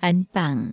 安棒。